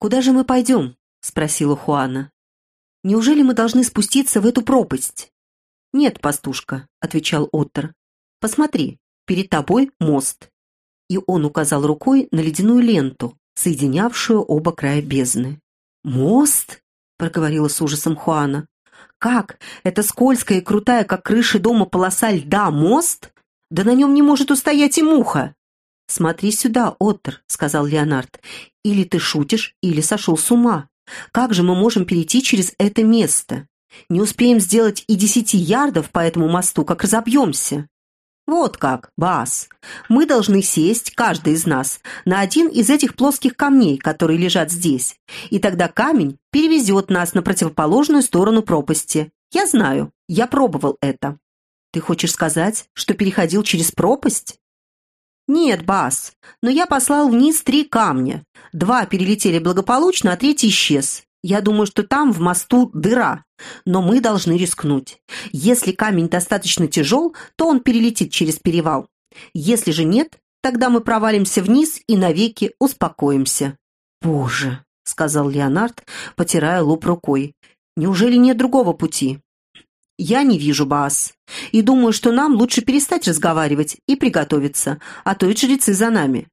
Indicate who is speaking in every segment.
Speaker 1: «Куда же мы пойдем?» — спросила Хуана. «Неужели мы должны спуститься в эту пропасть?» «Нет, пастушка», — отвечал Оттер. «Посмотри, перед тобой мост». И он указал рукой на ледяную ленту, соединявшую оба края бездны. «Мост?» — проговорила с ужасом Хуана. «Как? Это скользкая и крутая, как крыша дома, полоса льда, мост? Да на нем не может устоять и муха!» «Смотри сюда, Оттер», — сказал Леонард. «Или ты шутишь, или сошел с ума. Как же мы можем перейти через это место? Не успеем сделать и десяти ярдов по этому мосту, как разобьемся». «Вот как, Бас. Мы должны сесть, каждый из нас, на один из этих плоских камней, которые лежат здесь, и тогда камень перевезет нас на противоположную сторону пропасти. Я знаю, я пробовал это». «Ты хочешь сказать, что переходил через пропасть?» «Нет, Бас, но я послал вниз три камня. Два перелетели благополучно, а третий исчез. Я думаю, что там в мосту дыра, но мы должны рискнуть. Если камень достаточно тяжел, то он перелетит через перевал. Если же нет, тогда мы провалимся вниз и навеки успокоимся». «Боже!» — сказал Леонард, потирая лоб рукой. «Неужели нет другого пути?» «Я не вижу, Баас, и думаю, что нам лучше перестать разговаривать и приготовиться, а то и жрецы за нами.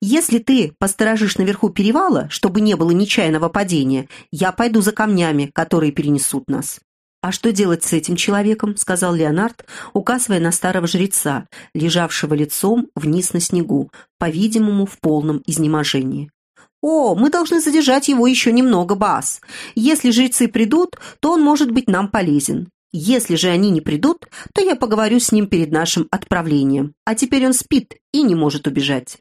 Speaker 1: Если ты посторожишь наверху перевала, чтобы не было нечаянного падения, я пойду за камнями, которые перенесут нас». «А что делать с этим человеком?» — сказал Леонард, указывая на старого жреца, лежавшего лицом вниз на снегу, по-видимому, в полном изнеможении. «О, мы должны задержать его еще немного, Бас. Если жрецы придут, то он может быть нам полезен. Если же они не придут, то я поговорю с ним перед нашим отправлением. А теперь он спит и не может убежать».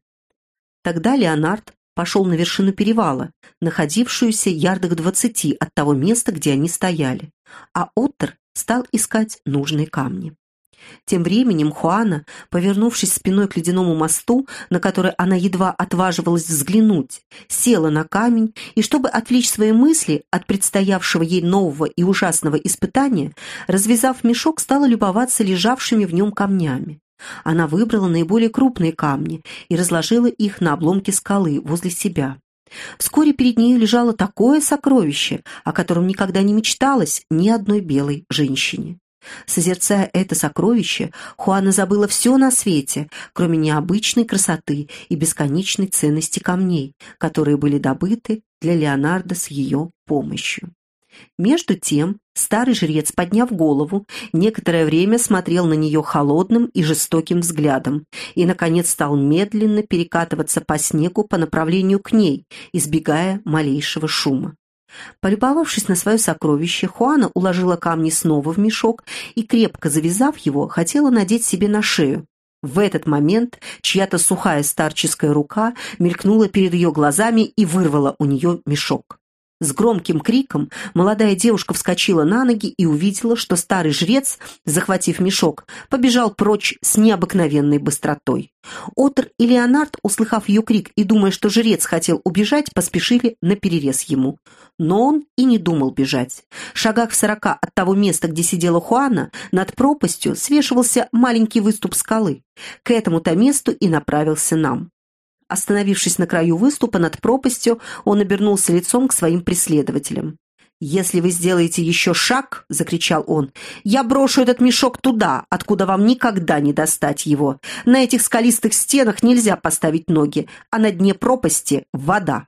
Speaker 1: Тогда Леонард пошел на вершину перевала, находившуюся ярдах двадцати от того места, где они стояли, а Оттер стал искать нужные камни. Тем временем Хуана, повернувшись спиной к ледяному мосту, на который она едва отваживалась взглянуть, села на камень и, чтобы отвлечь свои мысли от предстоявшего ей нового и ужасного испытания, развязав мешок, стала любоваться лежавшими в нем камнями. Она выбрала наиболее крупные камни и разложила их на обломке скалы возле себя. Вскоре перед ней лежало такое сокровище, о котором никогда не мечталось ни одной белой женщине. Созерцая это сокровище, Хуана забыла все на свете, кроме необычной красоты и бесконечной ценности камней, которые были добыты для Леонардо с ее помощью. Между тем старый жрец, подняв голову, некоторое время смотрел на нее холодным и жестоким взглядом и, наконец, стал медленно перекатываться по снегу по направлению к ней, избегая малейшего шума. Полюбовавшись на свое сокровище, Хуана уложила камни снова в мешок и, крепко завязав его, хотела надеть себе на шею. В этот момент чья-то сухая старческая рука мелькнула перед ее глазами и вырвала у нее мешок. С громким криком молодая девушка вскочила на ноги и увидела, что старый жрец, захватив мешок, побежал прочь с необыкновенной быстротой. Отр и Леонард, услыхав ее крик и думая, что жрец хотел убежать, поспешили на перерез ему. Но он и не думал бежать. В шагах в сорока от того места, где сидела Хуана, над пропастью свешивался маленький выступ скалы. К этому-то месту и направился нам. Остановившись на краю выступа над пропастью, он обернулся лицом к своим преследователям. «Если вы сделаете еще шаг, — закричал он, — я брошу этот мешок туда, откуда вам никогда не достать его. На этих скалистых стенах нельзя поставить ноги, а на дне пропасти — вода».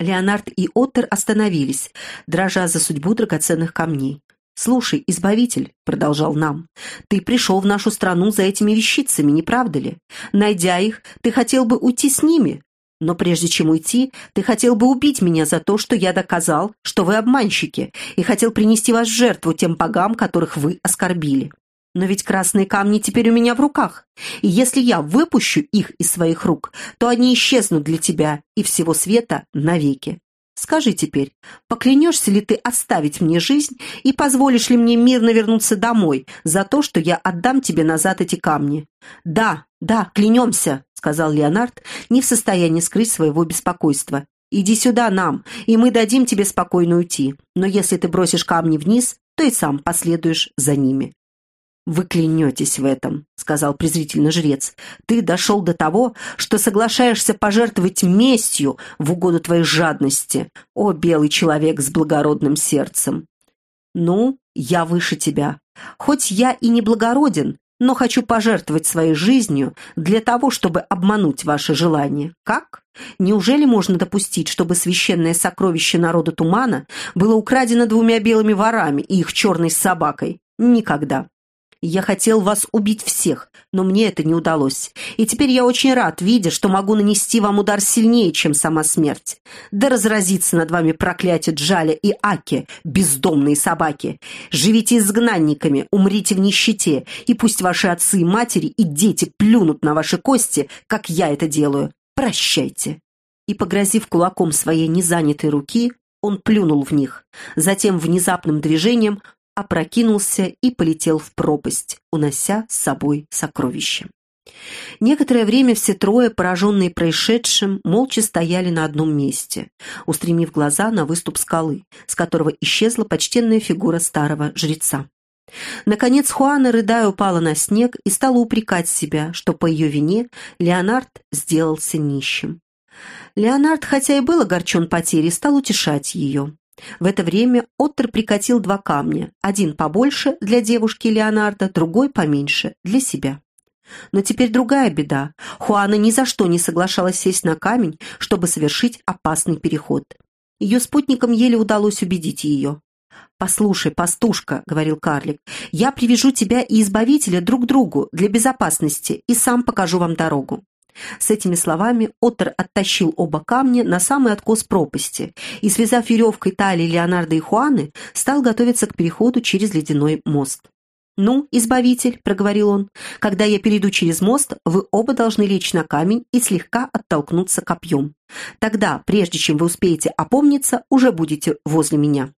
Speaker 1: Леонард и Оттер остановились, дрожа за судьбу драгоценных камней. «Слушай, Избавитель», — продолжал нам, — «ты пришел в нашу страну за этими вещицами, не правда ли? Найдя их, ты хотел бы уйти с ними, но прежде чем уйти, ты хотел бы убить меня за то, что я доказал, что вы обманщики, и хотел принести вас в жертву тем богам, которых вы оскорбили. Но ведь красные камни теперь у меня в руках, и если я выпущу их из своих рук, то они исчезнут для тебя и всего света навеки. Скажи теперь, поклянешься ли ты оставить мне жизнь и позволишь ли мне мирно вернуться домой за то, что я отдам тебе назад эти камни?» «Да, да, клянемся», — сказал Леонард, не в состоянии скрыть своего беспокойства. «Иди сюда нам, и мы дадим тебе спокойно уйти. Но если ты бросишь камни вниз, то и сам последуешь за ними». «Вы клянетесь в этом», — сказал презрительно жрец. «Ты дошел до того, что соглашаешься пожертвовать местью в угоду твоей жадности, о белый человек с благородным сердцем». «Ну, я выше тебя. Хоть я и не благороден, но хочу пожертвовать своей жизнью для того, чтобы обмануть ваше желание. Как? Неужели можно допустить, чтобы священное сокровище народа Тумана было украдено двумя белыми ворами и их черной собакой? Никогда. Я хотел вас убить всех, но мне это не удалось. И теперь я очень рад, видя, что могу нанести вам удар сильнее, чем сама смерть. Да разразится над вами проклятие Джаля и Аки, бездомные собаки. Живите изгнанниками, умрите в нищете, и пусть ваши отцы и матери и дети плюнут на ваши кости, как я это делаю. Прощайте». И, погрозив кулаком своей незанятой руки, он плюнул в них. Затем внезапным движением опрокинулся и полетел в пропасть, унося с собой сокровище. Некоторое время все трое, пораженные происшедшим, молча стояли на одном месте, устремив глаза на выступ скалы, с которого исчезла почтенная фигура старого жреца. Наконец Хуана, рыдая, упала на снег и стала упрекать себя, что по ее вине Леонард сделался нищим. Леонард, хотя и был огорчен потерей, стал утешать ее. В это время Оттер прикатил два камня, один побольше для девушки Леонардо, другой поменьше для себя. Но теперь другая беда. Хуана ни за что не соглашалась сесть на камень, чтобы совершить опасный переход. Ее спутникам еле удалось убедить ее. «Послушай, пастушка», — говорил карлик, — «я привяжу тебя и избавителя друг к другу для безопасности и сам покажу вам дорогу». С этими словами Оттер оттащил оба камня на самый откос пропасти и, связав веревкой талии Леонардо и Хуаны, стал готовиться к переходу через ледяной мост. «Ну, избавитель», — проговорил он, — «когда я перейду через мост, вы оба должны лечь на камень и слегка оттолкнуться копьем. Тогда, прежде чем вы успеете опомниться, уже будете возле меня».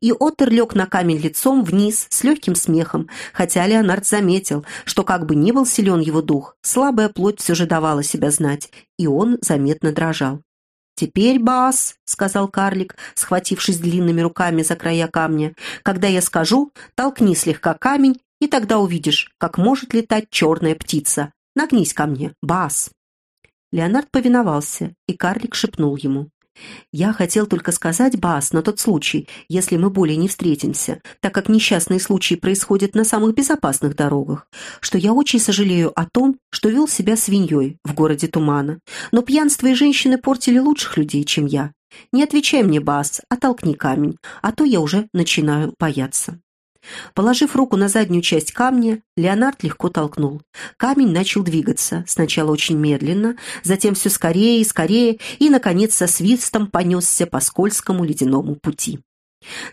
Speaker 1: И Оттер лег на камень лицом вниз с легким смехом, хотя Леонард заметил, что как бы ни был силен его дух, слабая плоть все же давала себя знать, и он заметно дрожал. «Теперь, Бас», — сказал карлик, схватившись длинными руками за края камня, «когда я скажу, толкни слегка камень, и тогда увидишь, как может летать черная птица. Нагнись ко мне, Бас». Леонард повиновался, и карлик шепнул ему. «Я хотел только сказать, Бас, на тот случай, если мы более не встретимся, так как несчастные случаи происходят на самых безопасных дорогах, что я очень сожалею о том, что вел себя свиньей в городе Тумана. Но пьянство и женщины портили лучших людей, чем я. Не отвечай мне, Бас, а толкни камень, а то я уже начинаю бояться». Положив руку на заднюю часть камня, Леонард легко толкнул. Камень начал двигаться, сначала очень медленно, затем все скорее и скорее, и, наконец, со свистом понесся по скользкому ледяному пути.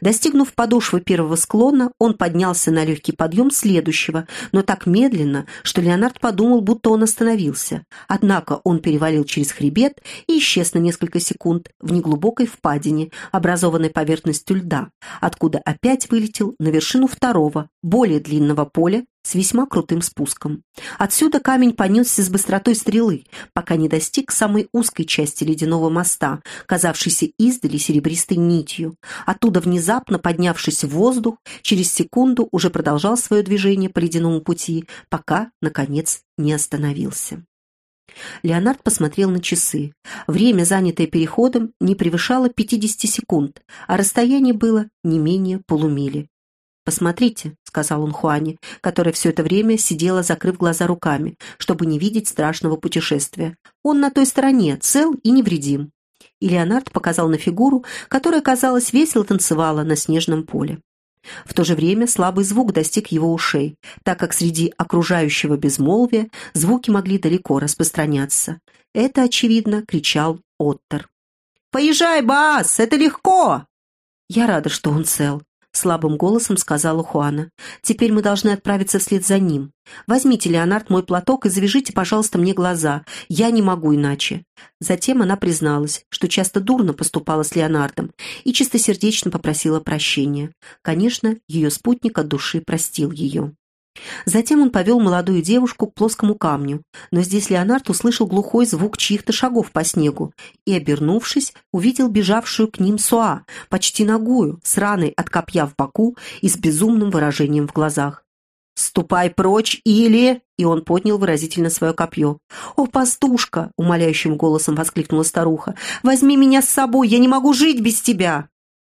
Speaker 1: Достигнув подошвы первого склона, он поднялся на легкий подъем следующего, но так медленно, что Леонард подумал, будто он остановился. Однако он перевалил через хребет и исчез на несколько секунд в неглубокой впадине, образованной поверхностью льда, откуда опять вылетел на вершину второго, более длинного поля, с весьма крутым спуском. Отсюда камень понесся с быстротой стрелы, пока не достиг самой узкой части ледяного моста, казавшейся издали серебристой нитью. Оттуда, внезапно поднявшись в воздух, через секунду уже продолжал свое движение по ледяному пути, пока, наконец, не остановился. Леонард посмотрел на часы. Время, занятое переходом, не превышало 50 секунд, а расстояние было не менее полумили. «Посмотрите», — сказал он Хуане, которая все это время сидела, закрыв глаза руками, чтобы не видеть страшного путешествия. «Он на той стороне, цел и невредим». И Леонард показал на фигуру, которая, казалось, весело танцевала на снежном поле. В то же время слабый звук достиг его ушей, так как среди окружающего безмолвия звуки могли далеко распространяться. Это, очевидно, кричал Оттер. «Поезжай, Бас, это легко!» «Я рада, что он цел», слабым голосом сказала Хуана. «Теперь мы должны отправиться вслед за ним. Возьмите, Леонард, мой платок и завяжите, пожалуйста, мне глаза. Я не могу иначе». Затем она призналась, что часто дурно поступала с Леонардом и чистосердечно попросила прощения. Конечно, ее спутник от души простил ее. Затем он повел молодую девушку к плоскому камню, но здесь Леонард услышал глухой звук чьих-то шагов по снегу и, обернувшись, увидел бежавшую к ним Суа, почти ногую, с раной от копья в боку и с безумным выражением в глазах. «Ступай прочь или...» И он поднял выразительно свое копье. «О, пастушка!» — умоляющим голосом воскликнула старуха. «Возьми меня с собой, я не могу жить без тебя!»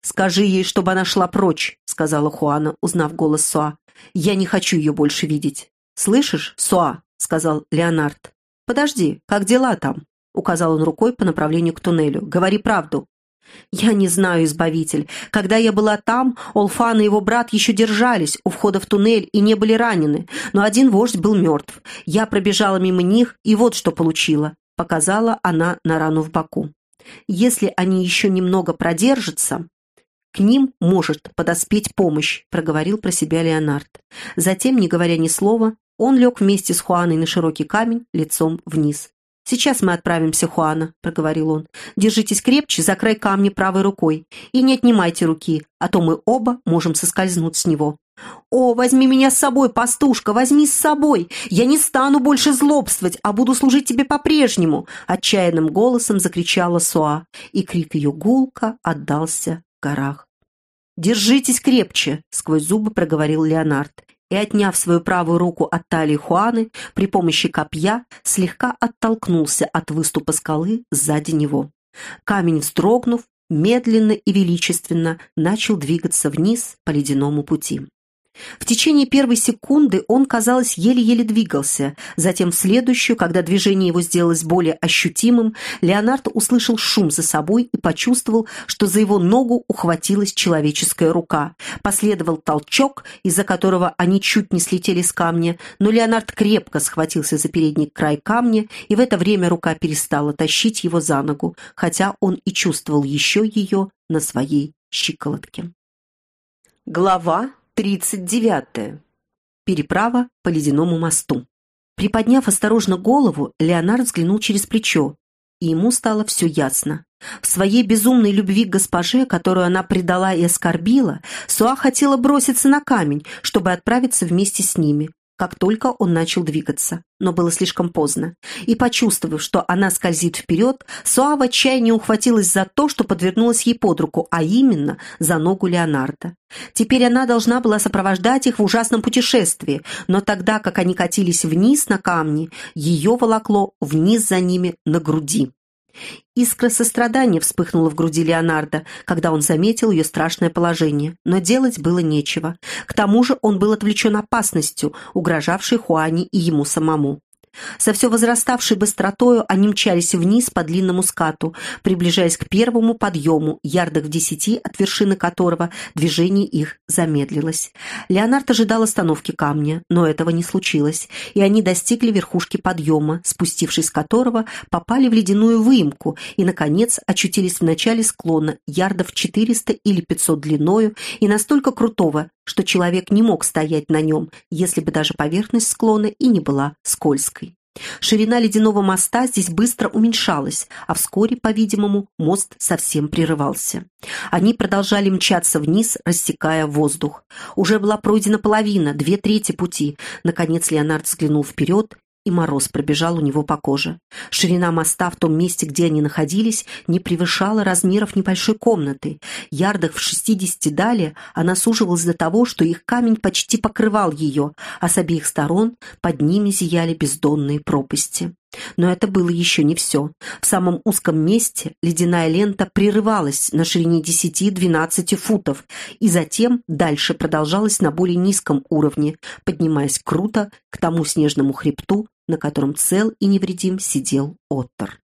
Speaker 1: «Скажи ей, чтобы она шла прочь», — сказала Хуана, узнав голос Суа. «Я не хочу ее больше видеть». «Слышишь, Суа?» — сказал Леонард. «Подожди, как дела там?» — указал он рукой по направлению к туннелю. «Говори правду». «Я не знаю, Избавитель. Когда я была там, Олфан и его брат еще держались у входа в туннель и не были ранены, но один вождь был мертв. Я пробежала мимо них, и вот что получила», — показала она на рану в боку. «Если они еще немного продержатся, к ним может подоспеть помощь», — проговорил про себя Леонард. Затем, не говоря ни слова, он лег вместе с Хуаной на широкий камень, лицом вниз. «Сейчас мы отправимся, Хуана», — проговорил он. «Держитесь крепче за край камня правой рукой и не отнимайте руки, а то мы оба можем соскользнуть с него». «О, возьми меня с собой, пастушка, возьми с собой! Я не стану больше злобствовать, а буду служить тебе по-прежнему!» Отчаянным голосом закричала Суа, и крик ее гулко отдался горах. «Держитесь крепче!» — сквозь зубы проговорил Леонард и, отняв свою правую руку от талии Хуаны, при помощи копья слегка оттолкнулся от выступа скалы сзади него. Камень, вздрогнув, медленно и величественно начал двигаться вниз по ледяному пути. В течение первой секунды он, казалось, еле-еле двигался. Затем в следующую, когда движение его сделалось более ощутимым, Леонард услышал шум за собой и почувствовал, что за его ногу ухватилась человеческая рука. Последовал толчок, из-за которого они чуть не слетели с камня, но Леонард крепко схватился за передний край камня, и в это время рука перестала тащить его за ногу, хотя он и чувствовал еще ее на своей щиколотке. Глава 39. Переправа по ледяному мосту. Приподняв осторожно голову, Леонард взглянул через плечо, и ему стало все ясно. В своей безумной любви к госпоже, которую она предала и оскорбила, Суа хотела броситься на камень, чтобы отправиться вместе с ними как только он начал двигаться, но было слишком поздно. И, почувствовав, что она скользит вперед, Суа в отчаянии ухватилась за то, что подвернулось ей под руку, а именно за ногу Леонардо. Теперь она должна была сопровождать их в ужасном путешествии, но тогда, как они катились вниз на камни, ее волокло вниз за ними на груди. Искра сострадания вспыхнула в груди Леонардо, когда он заметил ее страшное положение, но делать было нечего. К тому же он был отвлечен опасностью, угрожавшей Хуане и ему самому. Со все возраставшей быстротою они мчались вниз по длинному скату, приближаясь к первому подъему, ярдах в десяти, от вершины которого движение их замедлилось. Леонард ожидал остановки камня, но этого не случилось, и они достигли верхушки подъема, спустившись с которого попали в ледяную выемку и, наконец, очутились в начале склона, ярдов 400 или 500 длиною и настолько крутого, что человек не мог стоять на нем, если бы даже поверхность склона и не была скользкой. Ширина ледяного моста здесь быстро уменьшалась, а вскоре, по-видимому, мост совсем прерывался. Они продолжали мчаться вниз, рассекая воздух. Уже была пройдена половина, две трети пути. Наконец Леонард взглянул вперед и мороз пробежал у него по коже. Ширина моста в том месте, где они находились, не превышала размеров небольшой комнаты. Ярдах в шестидесяти далее она суживалась до того, что их камень почти покрывал ее, а с обеих сторон под ними зияли бездонные пропасти. Но это было еще не все. В самом узком месте ледяная лента прерывалась на ширине 10-12 футов и затем дальше продолжалась на более низком уровне, поднимаясь круто к тому снежному хребту, на котором цел и невредим сидел Оттер.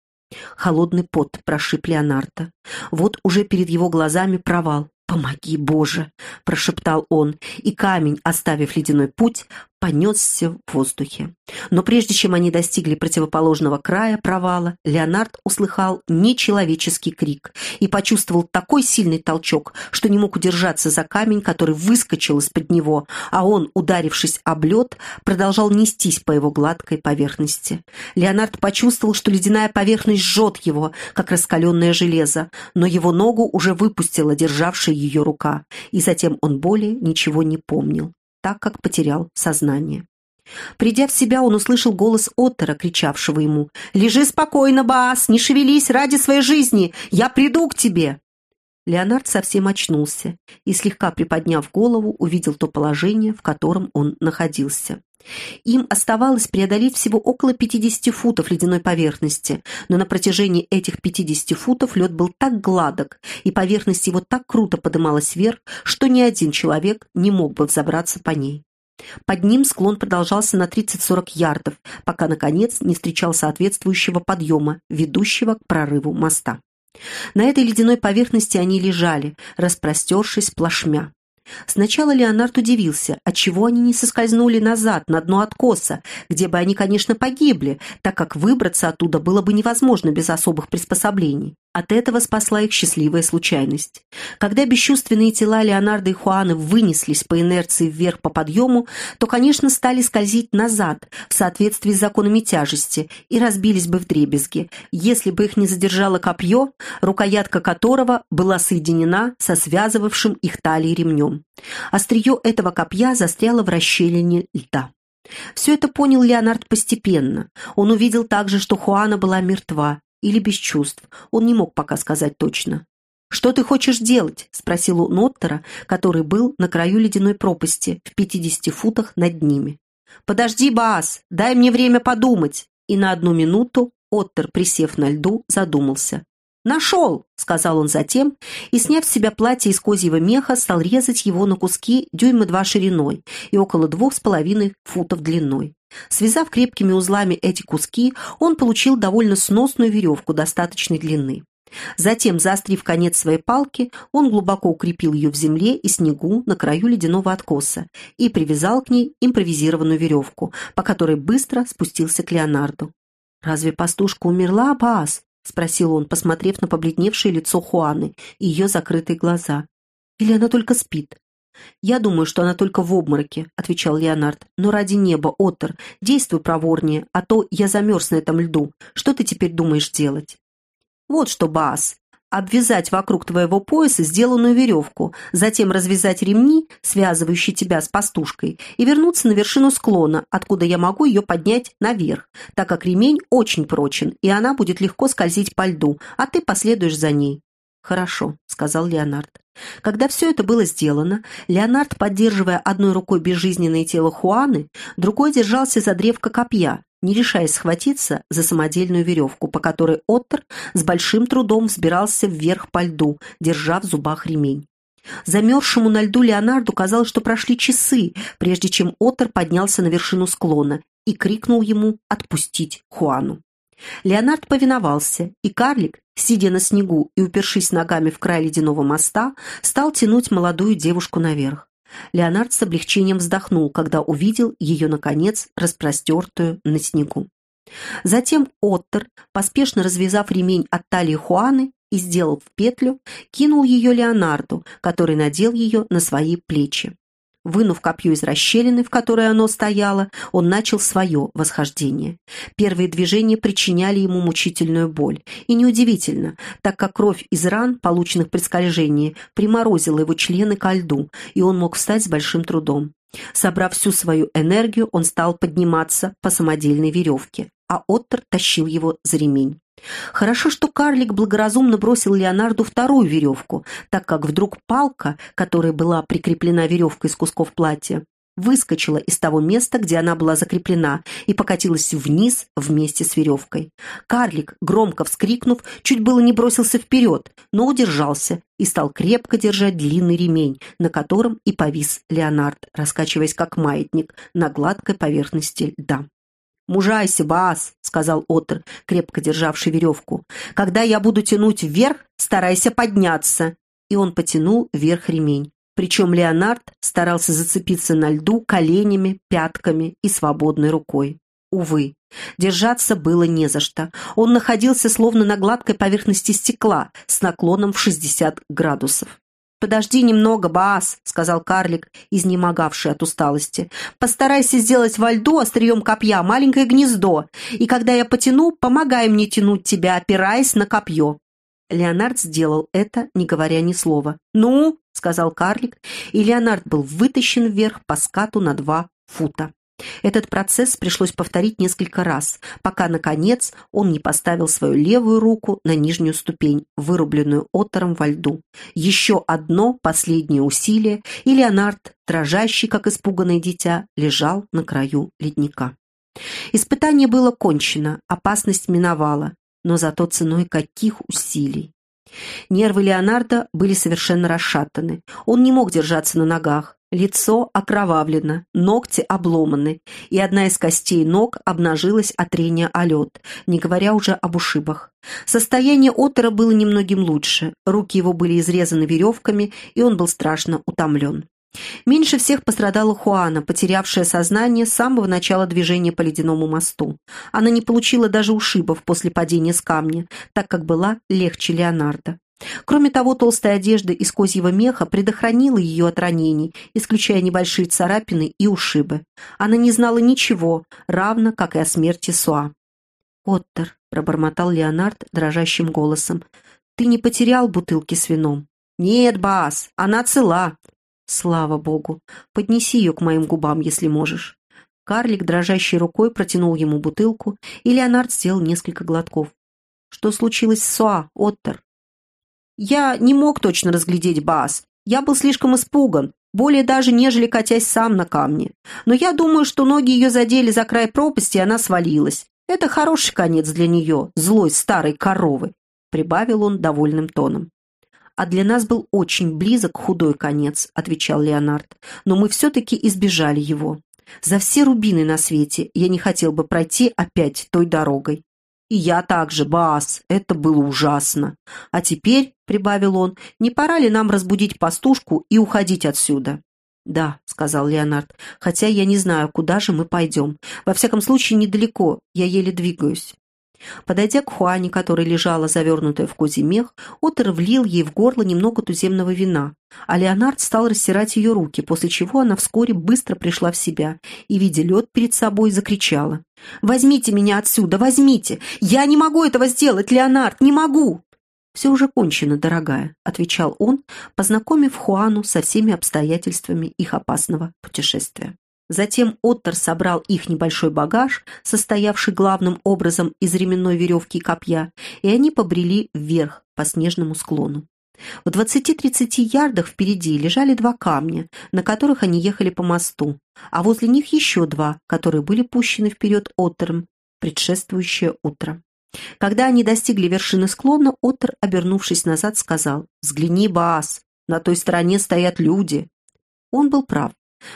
Speaker 1: Холодный пот прошиб Леонардо. Вот уже перед его глазами провал. «Помоги, Боже!» – прошептал он, и камень, оставив ледяной путь, понесся в воздухе. Но прежде чем они достигли противоположного края провала, Леонард услыхал нечеловеческий крик и почувствовал такой сильный толчок, что не мог удержаться за камень, который выскочил из-под него, а он, ударившись об лед, продолжал нестись по его гладкой поверхности. Леонард почувствовал, что ледяная поверхность жжет его, как раскаленное железо, но его ногу уже выпустила державшая ее рука, и затем он более ничего не помнил так как потерял сознание. Придя в себя, он услышал голос Оттера, кричавшего ему «Лежи спокойно, Баас, не шевелись ради своей жизни, я приду к тебе!» Леонард совсем очнулся и, слегка приподняв голову, увидел то положение, в котором он находился. Им оставалось преодолеть всего около 50 футов ледяной поверхности, но на протяжении этих 50 футов лед был так гладок, и поверхность его так круто подымалась вверх, что ни один человек не мог бы взобраться по ней. Под ним склон продолжался на 30-40 ярдов, пока, наконец, не встречал соответствующего подъема, ведущего к прорыву моста. На этой ледяной поверхности они лежали, распростершись плашмя. Сначала Леонард удивился, отчего они не соскользнули назад, на дно откоса, где бы они, конечно, погибли, так как выбраться оттуда было бы невозможно без особых приспособлений. От этого спасла их счастливая случайность. Когда бесчувственные тела Леонардо и Хуаны вынеслись по инерции вверх по подъему, то, конечно, стали скользить назад в соответствии с законами тяжести и разбились бы в дребезги, если бы их не задержало копье, рукоятка которого была соединена со связывавшим их талией ремнем. Острие этого копья застряло в расщелине льда. Все это понял Леонард постепенно. Он увидел также, что Хуана была мертва, или без чувств, он не мог пока сказать точно. «Что ты хочешь делать?» — спросил у Ноттера, который был на краю ледяной пропасти, в 50 футах над ними. «Подожди, Баас, дай мне время подумать!» И на одну минуту Оттер, присев на льду, задумался. «Нашел!» — сказал он затем, и, сняв с себя платье из козьего меха, стал резать его на куски дюйма два шириной и около двух с половиной футов длиной. Связав крепкими узлами эти куски, он получил довольно сносную веревку достаточной длины. Затем, заострив конец своей палки, он глубоко укрепил ее в земле и снегу на краю ледяного откоса и привязал к ней импровизированную веревку, по которой быстро спустился к Леонарду. «Разве пастушка умерла, Баас?» — спросил он, посмотрев на побледневшее лицо Хуаны и ее закрытые глаза. «Или она только спит?» «Я думаю, что она только в обмороке», — отвечал Леонард. «Но ради неба, Оттер, действуй проворнее, а то я замерз на этом льду. Что ты теперь думаешь делать?» «Вот что, Баас, обвязать вокруг твоего пояса сделанную веревку, затем развязать ремни, связывающие тебя с пастушкой, и вернуться на вершину склона, откуда я могу ее поднять наверх, так как ремень очень прочен, и она будет легко скользить по льду, а ты последуешь за ней. «Хорошо», — сказал Леонард. Когда все это было сделано, Леонард, поддерживая одной рукой безжизненное тело Хуаны, другой держался за древко копья, не решаясь схватиться за самодельную веревку, по которой Оттер с большим трудом взбирался вверх по льду, держа в зубах ремень. Замерзшему на льду Леонарду казалось, что прошли часы, прежде чем Оттер поднялся на вершину склона и крикнул ему отпустить Хуану. Леонард повиновался, и карлик, сидя на снегу и упершись ногами в край ледяного моста, стал тянуть молодую девушку наверх. Леонард с облегчением вздохнул, когда увидел ее, наконец, распростертую на снегу. Затем Оттер, поспешно развязав ремень от талии Хуаны и сделав петлю, кинул ее Леонарду, который надел ее на свои плечи. Вынув копье из расщелины, в которой оно стояло, он начал свое восхождение. Первые движения причиняли ему мучительную боль. И неудивительно, так как кровь из ран, полученных при скольжении, приморозила его члены ко льду, и он мог встать с большим трудом. Собрав всю свою энергию, он стал подниматься по самодельной веревке, а Оттер тащил его за ремень. Хорошо, что карлик благоразумно бросил Леонарду вторую веревку, так как вдруг палка, которая была прикреплена веревкой из кусков платья, выскочила из того места, где она была закреплена, и покатилась вниз вместе с веревкой. Карлик, громко вскрикнув, чуть было не бросился вперед, но удержался и стал крепко держать длинный ремень, на котором и повис Леонард, раскачиваясь как маятник на гладкой поверхности льда. «Мужайся, Баас», — сказал Отр, крепко державший веревку. «Когда я буду тянуть вверх, старайся подняться». И он потянул вверх ремень. Причем Леонард старался зацепиться на льду коленями, пятками и свободной рукой. Увы, держаться было не за что. Он находился словно на гладкой поверхности стекла с наклоном в 60 градусов. «Подожди немного, Баас», — сказал карлик, изнемогавший от усталости. «Постарайся сделать во льду острием копья маленькое гнездо, и когда я потяну, помогай мне тянуть тебя, опираясь на копье». Леонард сделал это, не говоря ни слова. «Ну», — сказал карлик, и Леонард был вытащен вверх по скату на два фута. Этот процесс пришлось повторить несколько раз, пока, наконец, он не поставил свою левую руку на нижнюю ступень, вырубленную отором во льду. Еще одно последнее усилие, и Леонард, дрожащий, как испуганное дитя, лежал на краю ледника. Испытание было кончено, опасность миновала, но зато ценой каких усилий. Нервы Леонардо были совершенно расшатаны. Он не мог держаться на ногах. Лицо окровавлено, ногти обломаны, и одна из костей ног обнажилась от трения о лед, не говоря уже об ушибах. Состояние Оттера было немногим лучше, руки его были изрезаны веревками, и он был страшно утомлен. Меньше всех пострадала Хуана, потерявшая сознание с самого начала движения по ледяному мосту. Она не получила даже ушибов после падения с камня, так как была легче Леонардо. Кроме того, толстая одежда из козьего меха предохранила ее от ранений, исключая небольшие царапины и ушибы. Она не знала ничего, равно как и о смерти Суа. «Оттер», — пробормотал Леонард дрожащим голосом, — «ты не потерял бутылки с вином?» «Нет, Бас, она цела». «Слава богу! Поднеси ее к моим губам, если можешь». Карлик дрожащей рукой протянул ему бутылку, и Леонард сделал несколько глотков. «Что случилось с Суа, Оттер?» Я не мог точно разглядеть Бас. Я был слишком испуган, более даже, нежели катясь сам на камне. Но я думаю, что ноги ее задели за край пропасти, и она свалилась. Это хороший конец для нее, злой старой коровы», — прибавил он довольным тоном. «А для нас был очень близок худой конец», — отвечал Леонард. «Но мы все-таки избежали его. За все рубины на свете я не хотел бы пройти опять той дорогой. И я также, Бас, это было ужасно. А теперь, — прибавил он, — не пора ли нам разбудить пастушку и уходить отсюда? «Да», — сказал Леонард, — «хотя я не знаю, куда же мы пойдем. Во всяком случае, недалеко, я еле двигаюсь». Подойдя к Хуане, которая лежала завернутая в козий мех, Отер влил ей в горло немного туземного вина, а Леонард стал растирать ее руки, после чего она вскоре быстро пришла в себя и, видя лед перед собой, закричала. «Возьмите меня отсюда, возьмите! Я не могу этого сделать, Леонард, не могу!» «Все уже кончено, дорогая», — отвечал он, познакомив Хуану со всеми обстоятельствами их опасного путешествия. Затем Оттер собрал их небольшой багаж, состоявший главным образом из ременной веревки и копья, и они побрели вверх по снежному склону. В 20-30 ярдах впереди лежали два камня, на которых они ехали по мосту, а возле них еще два, которые были пущены вперед Оттером предшествующее утро. Когда они достигли вершины склона, Оттер, обернувшись назад, сказал «Взгляни, Баас, на той стороне стоят люди». Он был прав.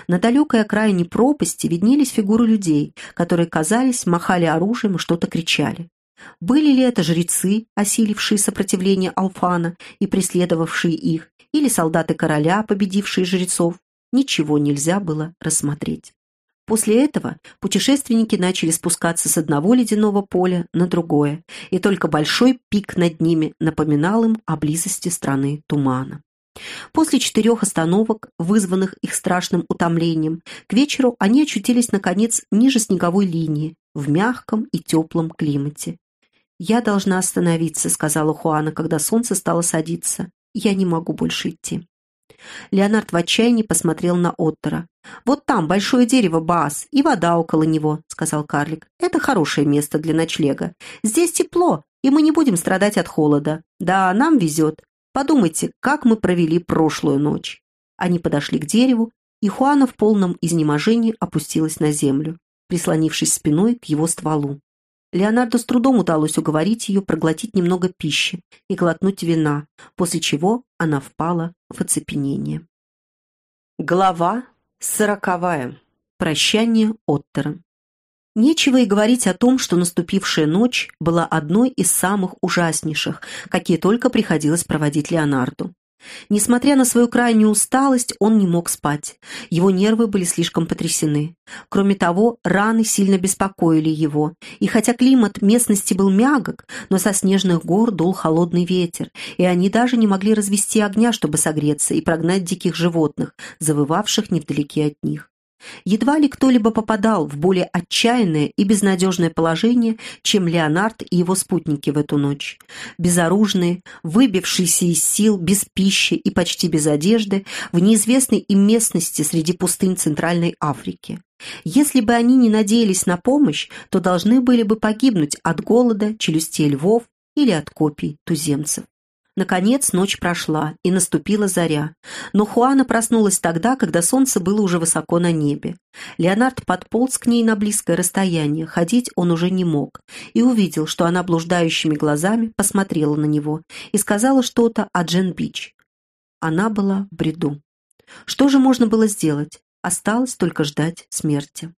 Speaker 1: На далекой окраине пропасти виднелись фигуры людей, которые, казались, махали оружием и что-то кричали. Были ли это жрецы, осилившие сопротивление Алфана и преследовавшие их, или солдаты короля, победившие жрецов? Ничего нельзя было рассмотреть. После этого путешественники начали спускаться с одного ледяного поля на другое, и только большой пик над ними напоминал им о близости страны тумана. После четырех остановок, вызванных их страшным утомлением, к вечеру они очутились, наконец, ниже снеговой линии, в мягком и теплом климате. «Я должна остановиться», — сказала Хуана, когда солнце стало садиться. «Я не могу больше идти». Леонард в отчаянии посмотрел на Оттера. «Вот там большое дерево Баас и вода около него», — сказал карлик. «Это хорошее место для ночлега. Здесь тепло, и мы не будем страдать от холода. Да, нам везет. Подумайте, как мы провели прошлую ночь». Они подошли к дереву, и Хуана в полном изнеможении опустилась на землю, прислонившись спиной к его стволу. Леонардо с трудом удалось уговорить ее проглотить немного пищи и глотнуть вина, после чего она впала в оцепенение. Глава сороковая. Прощание Оттера. Нечего и говорить о том, что наступившая ночь была одной из самых ужаснейших, какие только приходилось проводить Леонарду. Несмотря на свою крайнюю усталость, он не мог спать. Его нервы были слишком потрясены. Кроме того, раны сильно беспокоили его, и хотя климат местности был мягок, но со снежных гор дул холодный ветер, и они даже не могли развести огня, чтобы согреться и прогнать диких животных, завывавших невдалеке от них. Едва ли кто-либо попадал в более отчаянное и безнадежное положение, чем Леонард и его спутники в эту ночь. Безоружные, выбившиеся из сил, без пищи и почти без одежды, в неизвестной им местности среди пустынь Центральной Африки. Если бы они не надеялись на помощь, то должны были бы погибнуть от голода, челюстей львов или от копий туземцев. Наконец ночь прошла, и наступила заря. Но Хуана проснулась тогда, когда солнце было уже высоко на небе. Леонард подполз к ней на близкое расстояние, ходить он уже не мог, и увидел, что она блуждающими глазами посмотрела на него и сказала что-то о Джен-Бич. Она была в бреду. Что же можно было сделать? Осталось только ждать смерти.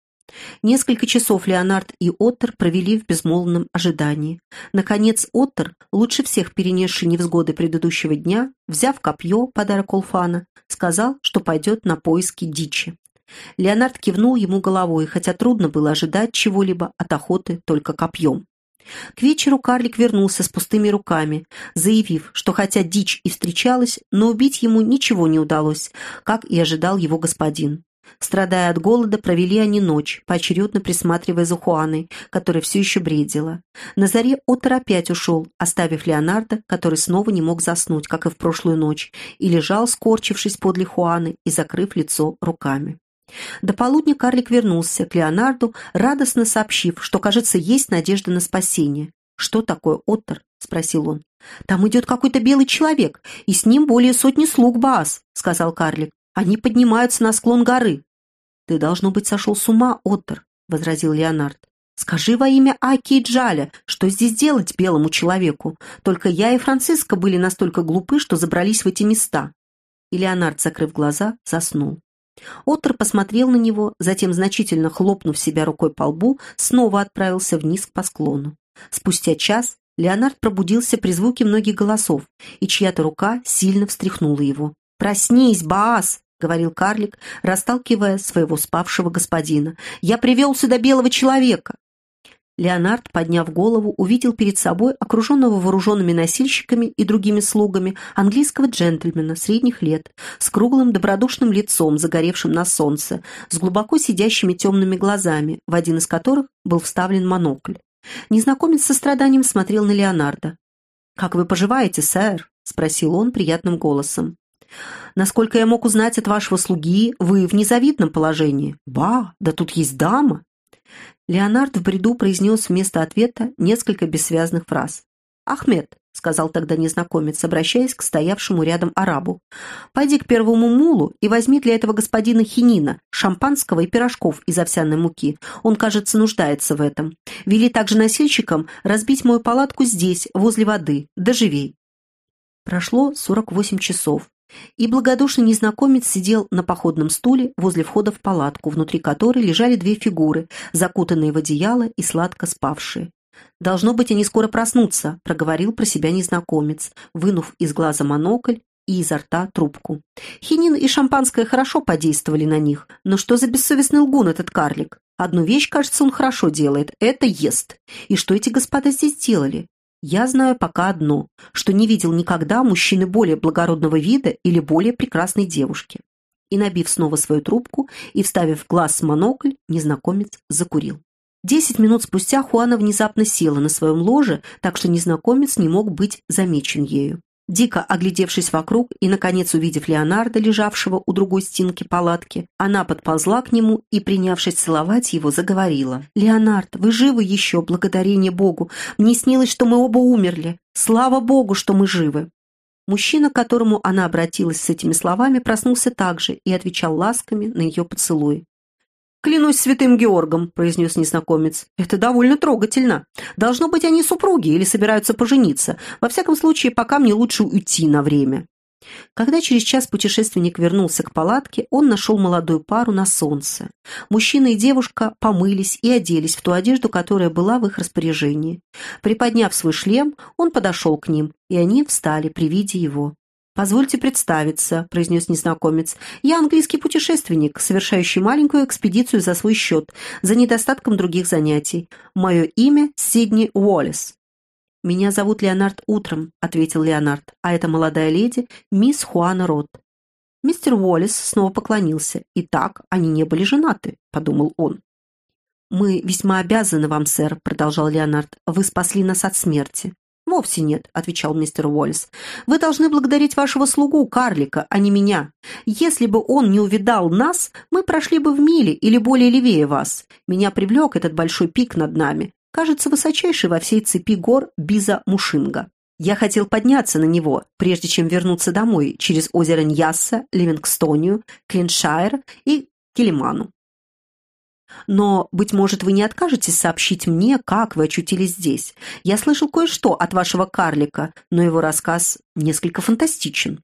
Speaker 1: Несколько часов Леонард и Оттер провели в безмолвном ожидании. Наконец Оттер, лучше всех перенесший невзгоды предыдущего дня, взяв копье, подарок Олфана, сказал, что пойдет на поиски дичи. Леонард кивнул ему головой, хотя трудно было ожидать чего-либо от охоты только копьем. К вечеру карлик вернулся с пустыми руками, заявив, что хотя дичь и встречалась, но убить ему ничего не удалось, как и ожидал его господин. Страдая от голода, провели они ночь, поочередно присматривая за Хуаной, которая все еще бредила. На заре Оттер опять ушел, оставив Леонардо, который снова не мог заснуть, как и в прошлую ночь, и лежал, скорчившись подле Хуаны и закрыв лицо руками. До полудня карлик вернулся к Леонарду, радостно сообщив, что, кажется, есть надежда на спасение. «Что такое Оттер?» — спросил он. «Там идет какой-то белый человек, и с ним более сотни слуг Баас», — сказал карлик. Они поднимаются на склон горы. Ты, должно быть, сошел с ума, Оттер, — возразил Леонард. Скажи во имя Аки и Джаля, что здесь делать белому человеку? Только я и Франциско были настолько глупы, что забрались в эти места. И Леонард, закрыв глаза, заснул. Оттер посмотрел на него, затем, значительно хлопнув себя рукой по лбу, снова отправился вниз по склону. Спустя час Леонард пробудился при звуке многих голосов, и чья-то рука сильно встряхнула его. «Проснись, Баас!» — говорил карлик, расталкивая своего спавшего господина. «Я привел сюда белого человека!» Леонард, подняв голову, увидел перед собой окруженного вооруженными носильщиками и другими слугами английского джентльмена средних лет, с круглым добродушным лицом, загоревшим на солнце, с глубоко сидящими темными глазами, в один из которых был вставлен монокль. Незнакомец со страданием смотрел на Леонарда. «Как вы поживаете, сэр?» — спросил он приятным голосом. Насколько я мог узнать от вашего слуги, вы в незавидном положении. Ба, да тут есть дама. Леонард в бреду произнес вместо ответа несколько бессвязных фраз. «Ахмед», — сказал тогда незнакомец, обращаясь к стоявшему рядом арабу, «пойди к первому мулу и возьми для этого господина хинина, шампанского и пирожков из овсяной муки. Он, кажется, нуждается в этом. Вели также носильщикам разбить мою палатку здесь, возле воды. Доживей». Прошло сорок восемь часов, и благодушный незнакомец сидел на походном стуле возле входа в палатку, внутри которой лежали две фигуры, закутанные в одеяло и сладко спавшие. «Должно быть, они скоро проснутся», — проговорил про себя незнакомец, вынув из глаза монокль и изо рта трубку. Хинин и шампанское хорошо подействовали на них, но что за бессовестный лгун этот карлик? Одну вещь, кажется, он хорошо делает — это ест. И что эти господа здесь делали? Я знаю пока одно, что не видел никогда мужчины более благородного вида или более прекрасной девушки. И, набив снова свою трубку и вставив в глаз монокль, незнакомец закурил. Десять минут спустя Хуана внезапно села на своем ложе, так что незнакомец не мог быть замечен ею. Дико оглядевшись вокруг и, наконец, увидев Леонардо, лежавшего у другой стенки палатки, она подползла к нему и, принявшись целовать его, заговорила. «Леонард, вы живы еще, благодарение Богу. Мне снилось, что мы оба умерли. Слава Богу, что мы живы!» Мужчина, к которому она обратилась с этими словами, проснулся также и отвечал ласками на ее поцелуй. «Клянусь святым Георгом», — произнес незнакомец. «Это довольно трогательно. Должно быть, они супруги или собираются пожениться. Во всяком случае, пока мне лучше уйти на время». Когда через час путешественник вернулся к палатке, он нашел молодую пару на солнце. Мужчина и девушка помылись и оделись в ту одежду, которая была в их распоряжении. Приподняв свой шлем, он подошел к ним, и они встали при виде его. «Позвольте представиться», — произнес незнакомец. «Я английский путешественник, совершающий маленькую экспедицию за свой счет, за недостатком других занятий. Мое имя Сидни Уоллес». «Меня зовут Леонард Утром», — ответил Леонард, «а это молодая леди, мисс Хуана Рот». Мистер Уоллес снова поклонился. «И так они не были женаты», — подумал он. «Мы весьма обязаны вам, сэр», — продолжал Леонард. «Вы спасли нас от смерти». «Вовсе нет», — отвечал мистер Уоллес. «Вы должны благодарить вашего слугу, карлика, а не меня. Если бы он не увидал нас, мы прошли бы в миле или более левее вас. Меня привлек этот большой пик над нами. Кажется, высочайший во всей цепи гор Биза-Мушинга. Я хотел подняться на него, прежде чем вернуться домой через озеро Ньясса, Ливингстонию, Клиншайр и Килиману. Но, быть может, вы не откажетесь сообщить мне, как вы очутились здесь. Я слышал кое-что от вашего карлика, но его рассказ несколько фантастичен».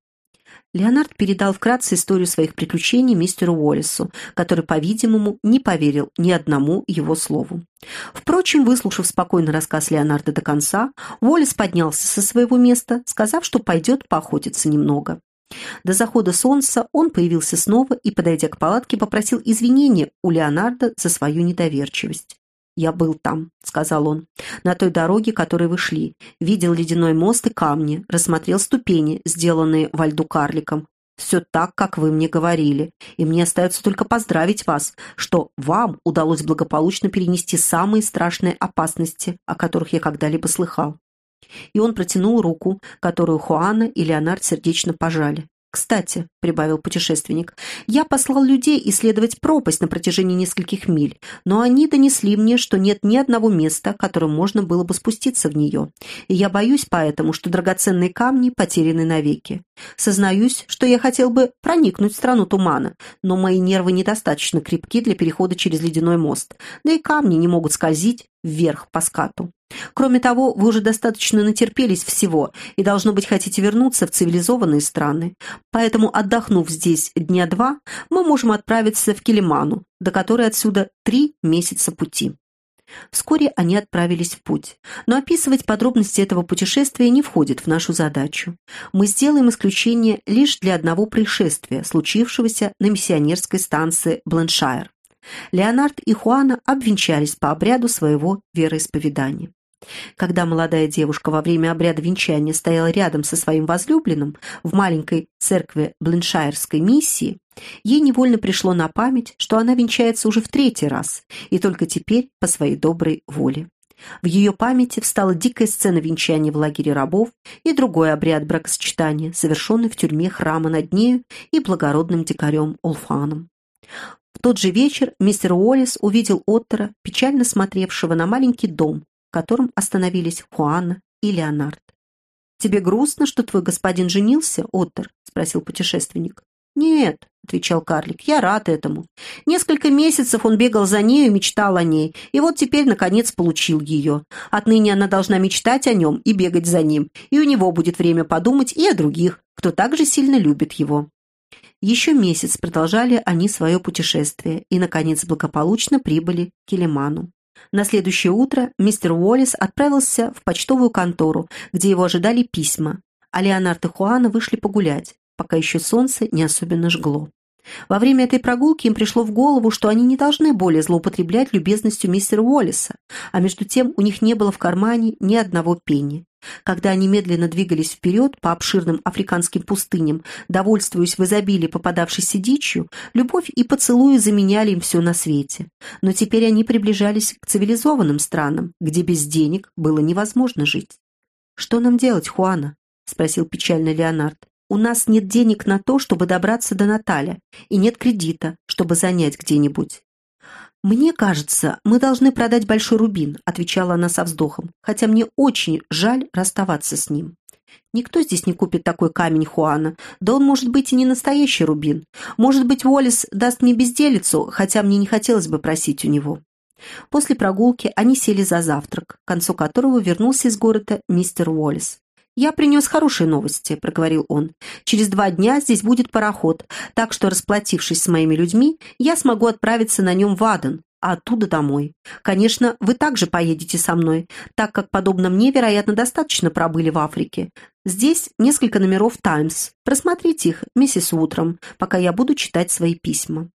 Speaker 1: Леонард передал вкратце историю своих приключений мистеру Уоллесу, который, по-видимому, не поверил ни одному его слову. Впрочем, выслушав спокойно рассказ Леонарда до конца, Уоллес поднялся со своего места, сказав, что пойдет поохотиться немного. До захода солнца он появился снова и, подойдя к палатке, попросил извинения у Леонардо за свою недоверчивость. «Я был там», — сказал он, — «на той дороге, которой вы шли. Видел ледяной мост и камни, рассмотрел ступени, сделанные во льду карликом. Все так, как вы мне говорили. И мне остается только поздравить вас, что вам удалось благополучно перенести самые страшные опасности, о которых я когда-либо слыхал и он протянул руку, которую Хуана и Леонард сердечно пожали. «Кстати», — прибавил путешественник, — «я послал людей исследовать пропасть на протяжении нескольких миль, но они донесли мне, что нет ни одного места, которым можно было бы спуститься в нее, и я боюсь поэтому, что драгоценные камни потеряны навеки. Сознаюсь, что я хотел бы проникнуть в страну тумана, но мои нервы недостаточно крепки для перехода через ледяной мост, да и камни не могут скользить вверх по скату. Кроме того, вы уже достаточно натерпелись всего и, должно быть, хотите вернуться в цивилизованные страны. Поэтому, отдохнув здесь дня два, мы можем отправиться в Килиману, до которой отсюда три месяца пути. Вскоре они отправились в путь. Но описывать подробности этого путешествия не входит в нашу задачу. Мы сделаем исключение лишь для одного происшествия, случившегося на миссионерской станции Бленшайр. Леонард и Хуана обвенчались по обряду своего вероисповедания. Когда молодая девушка во время обряда венчания стояла рядом со своим возлюбленным в маленькой церкви Бленшайрской миссии, ей невольно пришло на память, что она венчается уже в третий раз, и только теперь по своей доброй воле. В ее памяти встала дикая сцена венчания в лагере рабов и другой обряд бракосочетания, совершенный в тюрьме храма над нею и благородным дикарем Олфаном. В тот же вечер мистер Уоллес увидел Оттера, печально смотревшего на маленький дом, в котором остановились Хуана и Леонард. «Тебе грустно, что твой господин женился, Оттер?» — спросил путешественник. «Нет», — отвечал карлик, — «я рад этому. Несколько месяцев он бегал за нею и мечтал о ней, и вот теперь, наконец, получил ее. Отныне она должна мечтать о нем и бегать за ним, и у него будет время подумать и о других, кто также сильно любит его». Еще месяц продолжали они свое путешествие и, наконец, благополучно прибыли к Келеману. На следующее утро мистер Уоллес отправился в почтовую контору, где его ожидали письма, а Леонард и Хуана вышли погулять, пока еще солнце не особенно жгло. Во время этой прогулки им пришло в голову, что они не должны более злоупотреблять любезностью мистера Уоллеса, а между тем у них не было в кармане ни одного пенни. Когда они медленно двигались вперед по обширным африканским пустыням, довольствуясь в изобилии попадавшейся дичью, любовь и поцелуи заменяли им все на свете. Но теперь они приближались к цивилизованным странам, где без денег было невозможно жить. «Что нам делать, Хуана?» — спросил печально Леонард. «У нас нет денег на то, чтобы добраться до Наталя, и нет кредита, чтобы занять где-нибудь. «Мне кажется, мы должны продать большой рубин», — отвечала она со вздохом, «хотя мне очень жаль расставаться с ним». Никто здесь не купит такой камень Хуана. Да он может быть и не настоящий рубин. Может быть, Уоллес даст мне безделицу, хотя мне не хотелось бы просить у него. После прогулки они сели за завтрак, к концу которого вернулся из города мистер Уоллес. «Я принес хорошие новости», — проговорил он. «Через два дня здесь будет пароход, так что, расплатившись с моими людьми, я смогу отправиться на нем в Аден, а оттуда домой. Конечно, вы также поедете со мной, так как, подобно мне, вероятно, достаточно пробыли в Африке. Здесь несколько номеров «Таймс». Просмотрите их, миссис Утром, пока я буду читать свои письма».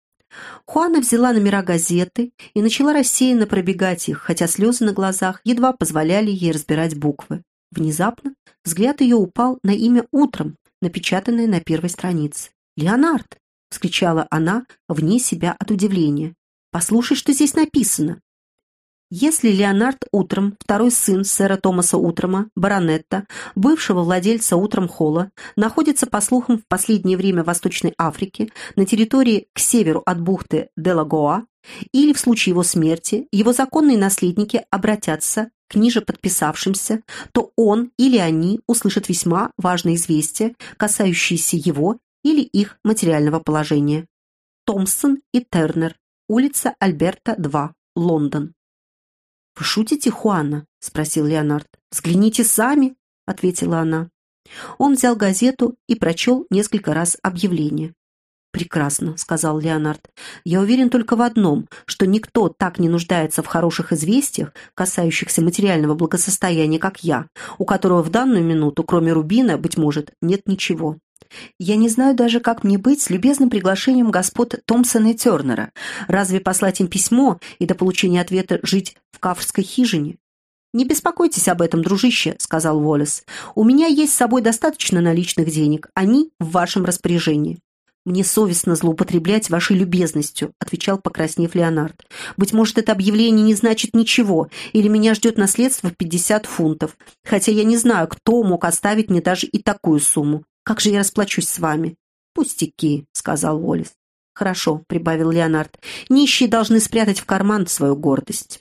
Speaker 1: Хуана взяла номера газеты и начала рассеянно пробегать их, хотя слезы на глазах едва позволяли ей разбирать буквы. Внезапно взгляд ее упал на имя «Утром», напечатанное на первой странице. «Леонард!» — вскричала она вне себя от удивления. «Послушай, что здесь написано. Если Леонард Утром, второй сын сэра Томаса Утрома, баронетта, бывшего владельца Утром Холла, находится, по слухам, в последнее время в Восточной Африке, на территории к северу от бухты Делагоа, или в случае его смерти его законные наследники обратятся к подписавшимся, то он или они услышат весьма важное известие, касающееся его или их материального положения. Томпсон и Тернер, улица Альберта, 2, Лондон. «Вы шутите, Хуана?» — спросил Леонард. «Взгляните сами», — ответила она. Он взял газету и прочел несколько раз объявление. «Прекрасно», — сказал Леонард. «Я уверен только в одном, что никто так не нуждается в хороших известиях, касающихся материального благосостояния, как я, у которого в данную минуту, кроме Рубина, быть может, нет ничего. Я не знаю даже, как мне быть с любезным приглашением господ Томпсона и Тернера. Разве послать им письмо и до получения ответа жить в кафрской хижине? «Не беспокойтесь об этом, дружище», — сказал Уоллес. «У меня есть с собой достаточно наличных денег. Они в вашем распоряжении». «Мне совестно злоупотреблять вашей любезностью», — отвечал, покраснев Леонард. «Быть может, это объявление не значит ничего, или меня ждет наследство в пятьдесят фунтов, хотя я не знаю, кто мог оставить мне даже и такую сумму. Как же я расплачусь с вами?» «Пустяки», — сказал Уоллес. «Хорошо», — прибавил Леонард. «Нищие должны спрятать в карман свою гордость».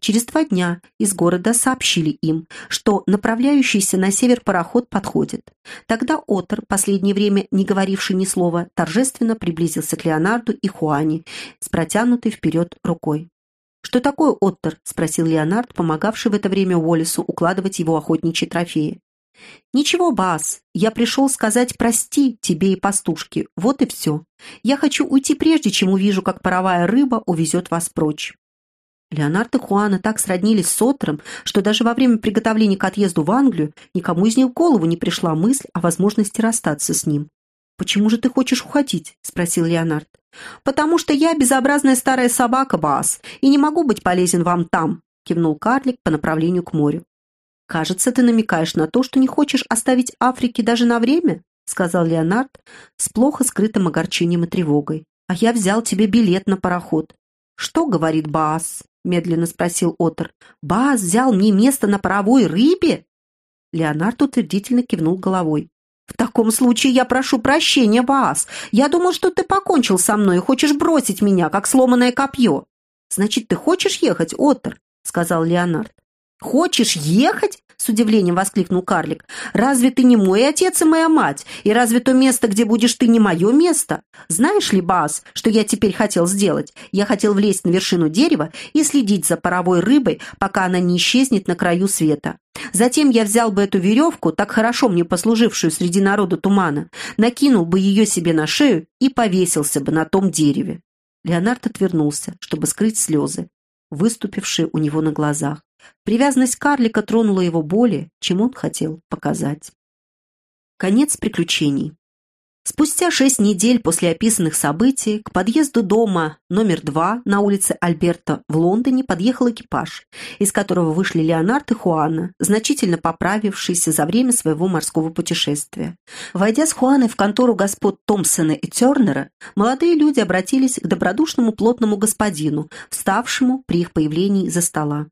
Speaker 1: Через два дня из города сообщили им, что направляющийся на север пароход подходит. Тогда Отор, последнее время не говоривший ни слова, торжественно приблизился к Леонарду и Хуане с протянутой вперед рукой. «Что такое Оттер?» — спросил Леонард, помогавший в это время Уоллесу укладывать его охотничьи трофеи. «Ничего, Бас, я пришел сказать прости тебе и пастушке, вот и все. Я хочу уйти прежде, чем увижу, как паровая рыба увезет вас прочь». Леонард и Хуана так сроднились с Отром, что даже во время приготовления к отъезду в Англию никому из них в голову не пришла мысль о возможности расстаться с ним. «Почему же ты хочешь уходить?» – спросил Леонард. «Потому что я безобразная старая собака, Бас, и не могу быть полезен вам там», – кивнул карлик по направлению к морю. «Кажется, ты намекаешь на то, что не хочешь оставить Африки даже на время?» — сказал Леонард с плохо скрытым огорчением и тревогой. «А я взял тебе билет на пароход». «Что говорит Баас?» — медленно спросил Отор. «Баас взял мне место на паровой рыбе?» Леонард утвердительно кивнул головой. «В таком случае я прошу прощения, Баас. Я думал, что ты покончил со мной и хочешь бросить меня, как сломанное копье». «Значит, ты хочешь ехать, Отор?» — сказал Леонард. «Хочешь ехать?» — с удивлением воскликнул карлик. «Разве ты не мой отец и моя мать? И разве то место, где будешь ты, не мое место? Знаешь ли, Бас, что я теперь хотел сделать? Я хотел влезть на вершину дерева и следить за паровой рыбой, пока она не исчезнет на краю света. Затем я взял бы эту веревку, так хорошо мне послужившую среди народа тумана, накинул бы ее себе на шею и повесился бы на том дереве». Леонард отвернулся, чтобы скрыть слезы, выступившие у него на глазах. Привязанность карлика тронула его более, чем он хотел показать. Конец приключений. Спустя шесть недель после описанных событий к подъезду дома номер два на улице Альберта в Лондоне подъехал экипаж, из которого вышли Леонард и Хуана, значительно поправившиеся за время своего морского путешествия. Войдя с Хуаной в контору господ Томпсона и Тернера, молодые люди обратились к добродушному плотному господину, вставшему при их появлении за стола.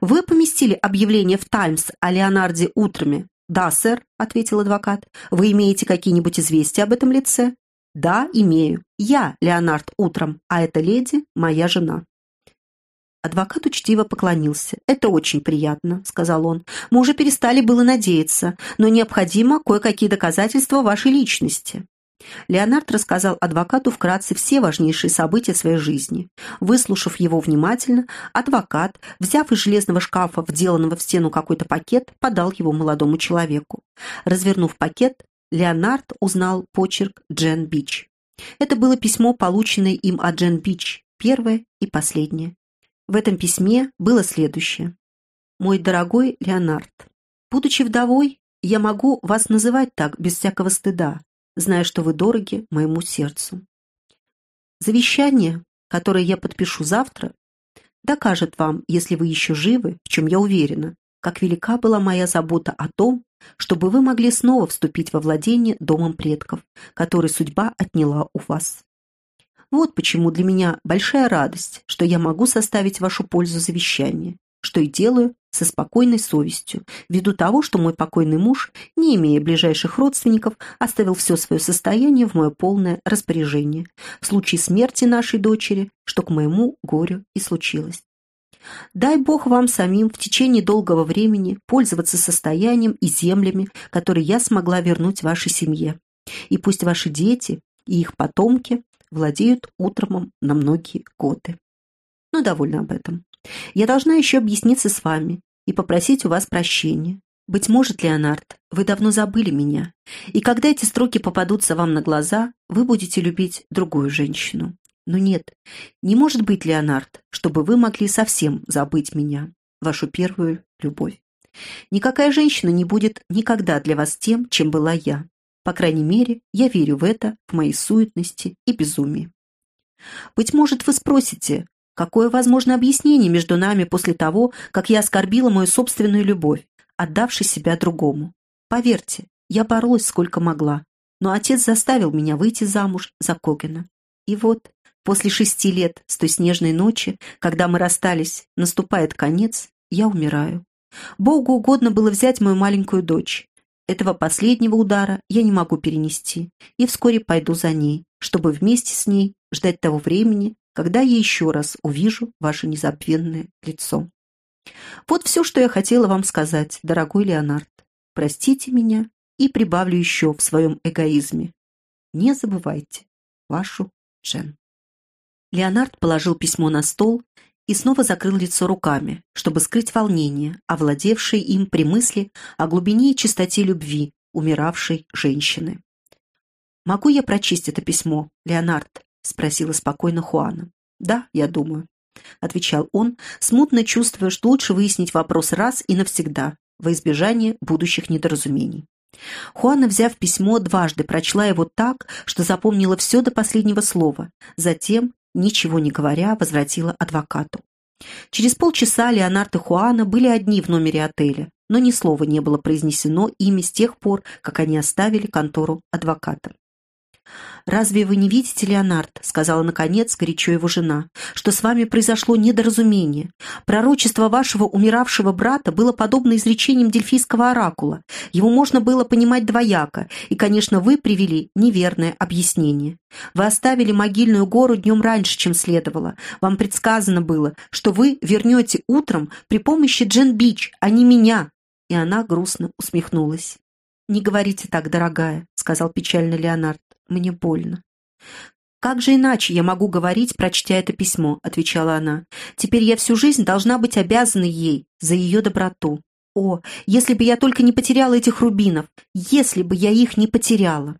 Speaker 1: «Вы поместили объявление в «Таймс» о Леонарде утрами?» «Да, сэр», — ответил адвокат. «Вы имеете какие-нибудь известия об этом лице?» «Да, имею. Я Леонард утром, а эта леди — моя жена». Адвокат учтиво поклонился. «Это очень приятно», — сказал он. «Мы уже перестали было надеяться, но необходимо кое-какие доказательства вашей личности». Леонард рассказал адвокату вкратце все важнейшие события своей жизни. Выслушав его внимательно, адвокат, взяв из железного шкафа, вделанного в стену какой-то пакет, подал его молодому человеку. Развернув пакет, Леонард узнал почерк Джен Бич. Это было письмо, полученное им от Джен Бич, первое и последнее. В этом письме было следующее. «Мой дорогой Леонард, будучи вдовой, я могу вас называть так без всякого стыда, зная, что вы дороги моему сердцу. Завещание, которое я подпишу завтра, докажет вам, если вы еще живы, в чем я уверена, как велика была моя забота о том, чтобы вы могли снова вступить во владение домом предков, который судьба отняла у вас. Вот почему для меня большая радость, что я могу составить вашу пользу завещание, что и делаю со спокойной совестью, ввиду того, что мой покойный муж, не имея ближайших родственников, оставил все свое состояние в мое полное распоряжение, в случае смерти нашей дочери, что к моему горю и случилось. Дай Бог вам самим в течение долгого времени пользоваться состоянием и землями, которые я смогла вернуть вашей семье. И пусть ваши дети и их потомки владеют утромом на многие годы. Но ну, довольно об этом. Я должна еще объясниться с вами и попросить у вас прощения. Быть может, Леонард, вы давно забыли меня, и когда эти строки попадутся вам на глаза, вы будете любить другую женщину. Но нет, не может быть, Леонард, чтобы вы могли совсем забыть меня, вашу первую любовь. Никакая женщина не будет никогда для вас тем, чем была я. По крайней мере, я верю в это, в моей суетности и безумии. Быть может, вы спросите, какое возможно объяснение между нами после того, как я оскорбила мою собственную любовь, отдавши себя другому. Поверьте, я боролась сколько могла, но отец заставил меня выйти замуж за Когена. И вот, после шести лет с той снежной ночи, когда мы расстались, наступает конец, я умираю. Богу угодно было взять мою маленькую дочь, этого последнего удара я не могу перенести и вскоре пойду за ней, чтобы вместе с ней ждать того времени, когда я еще раз увижу ваше незабвенное лицо. Вот все, что я хотела вам сказать, дорогой Леонард. Простите меня и прибавлю еще в своем эгоизме. Не забывайте вашу Жен. Леонард положил письмо на стол и снова закрыл лицо руками, чтобы скрыть волнение, овладевшее им при мысли о глубине и чистоте любви умиравшей женщины. «Могу я прочесть это письмо, Леонард?» — спросила спокойно Хуана. «Да, я думаю», — отвечал он, смутно чувствуя, что лучше выяснить вопрос раз и навсегда, во избежание будущих недоразумений. Хуана, взяв письмо, дважды прочла его так, что запомнила все до последнего слова, затем ничего не говоря, возвратила адвокату. Через полчаса Леонард и Хуана были одни в номере отеля, но ни слова не было произнесено ими с тех пор, как они оставили контору адвоката. «Разве вы не видите, Леонард, — сказала, наконец, горячо его жена, — что с вами произошло недоразумение? Пророчество вашего умиравшего брата было подобно изречениям дельфийского оракула. Его можно было понимать двояко, и, конечно, вы привели неверное объяснение. Вы оставили могильную гору днем раньше, чем следовало. Вам предсказано было, что вы вернете утром при помощи Джен Бич, а не меня». И она грустно усмехнулась. «Не говорите так, дорогая», — сказал печально Леонард. Мне больно. «Как же иначе я могу говорить, прочтя это письмо?» — отвечала она. «Теперь я всю жизнь должна быть обязана ей за ее доброту. О, если бы я только не потеряла этих рубинов! Если бы я их не потеряла!»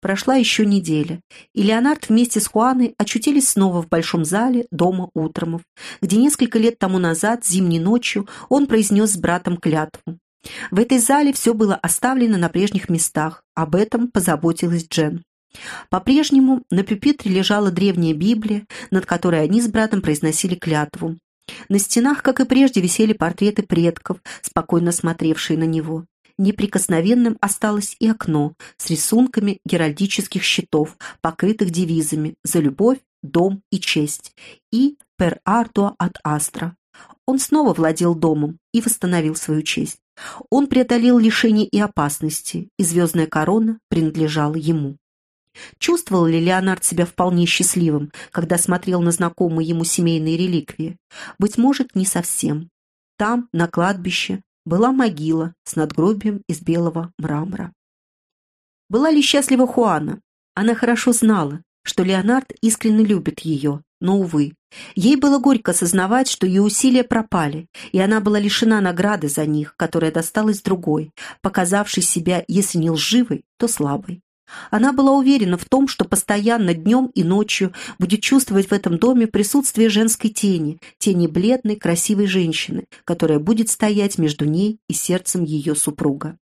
Speaker 1: Прошла еще неделя, и Леонард вместе с Хуаной очутились снова в большом зале дома Утромов, где несколько лет тому назад, зимней ночью, он произнес с братом клятву. В этой зале все было оставлено на прежних местах, об этом позаботилась Джен. По-прежнему на пюпитре лежала древняя Библия, над которой они с братом произносили клятву. На стенах, как и прежде, висели портреты предков, спокойно смотревшие на него. Неприкосновенным осталось и окно с рисунками геральдических щитов, покрытых девизами «За любовь», «Дом» и «Честь» и «Per ardua ad astra». Он снова владел домом и восстановил свою честь. Он преодолел лишения и опасности, и звездная корона принадлежала ему. Чувствовал ли Леонард себя вполне счастливым, когда смотрел на знакомые ему семейные реликвии? Быть может, не совсем. Там, на кладбище, была могила с надгробием из белого мрамора. Была ли счастлива Хуана? Она хорошо знала, что Леонард искренне любит ее, но, увы, ей было горько осознавать, что ее усилия пропали, и она была лишена награды за них, которая досталась другой, показавшей себя, если не лживой, то слабой. Она была уверена в том, что постоянно днем и ночью будет чувствовать в этом доме присутствие женской тени, тени бледной, красивой женщины, которая будет стоять между ней и сердцем ее супруга.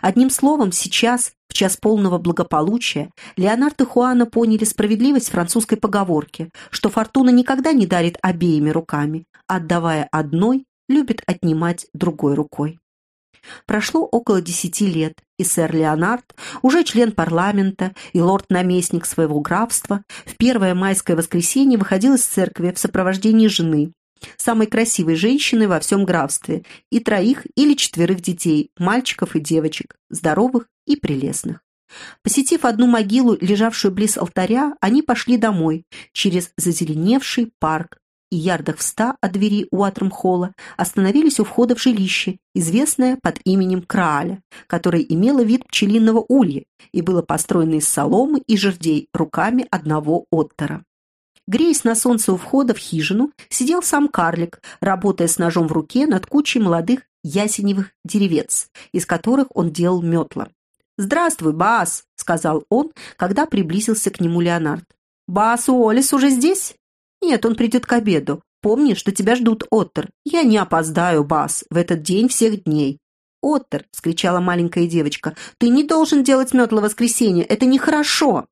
Speaker 1: Одним словом, сейчас, в час полного благополучия, Леонард и Хуана поняли справедливость французской поговорки, что фортуна никогда не дарит обеими руками, отдавая одной любит отнимать другой рукой. Прошло около десяти лет, и сэр Леонард, уже член парламента и лорд-наместник своего графства, в первое майское воскресенье выходил из церкви в сопровождении жены, самой красивой женщины во всем графстве, и троих или четверых детей, мальчиков и девочек, здоровых и прелестных. Посетив одну могилу, лежавшую близ алтаря, они пошли домой, через зазеленевший парк, и ярдах в ста от двери Уатермхолла остановились у входа в жилище, известное под именем Крааля, которое имело вид пчелиного улья и было построено из соломы и жердей руками одного оттера. Греясь на солнце у входа в хижину, сидел сам карлик, работая с ножом в руке над кучей молодых ясеневых деревец, из которых он делал метла. «Здравствуй, Бас!» — сказал он, когда приблизился к нему Леонард. «Бас Уоллес уже здесь?» «Нет, он придет к обеду. Помни, что тебя ждут, Оттер. Я не опоздаю, Бас, в этот день всех дней». «Оттер!» — вскричала маленькая девочка. «Ты не должен делать метла воскресенье, это нехорошо!»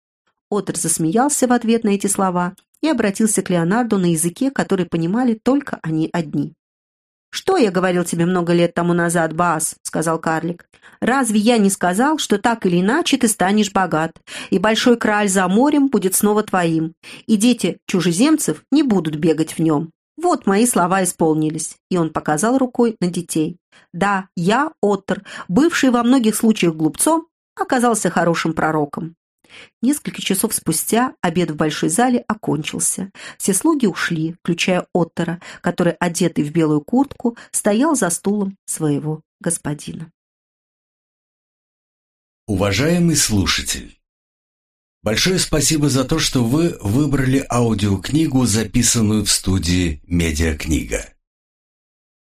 Speaker 1: Оттер засмеялся в ответ на эти слова и обратился к Леонарду на языке, который понимали только они одни. «Что я говорил тебе много лет тому назад, Бас?» — сказал карлик. «Разве я не сказал, что так или иначе ты станешь богат, и большой краль за морем будет снова твоим, и дети чужеземцев не будут бегать в нем? Вот мои слова исполнились». И он показал рукой на детей. «Да, я, Оттер, бывший во многих случаях глупцом, оказался хорошим пророком. Несколько часов спустя обед в большой зале окончился. Все слуги ушли, включая Оттера, который, одетый в белую куртку, стоял за стулом своего господина.
Speaker 2: Уважаемый слушатель, большое спасибо за то, что вы выбрали аудиокнигу, записанную в студии «Медиакнига».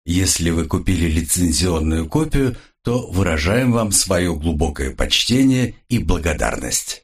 Speaker 2: Если вы купили лицензионную копию, то выражаем вам свое глубокое почтение и благодарность.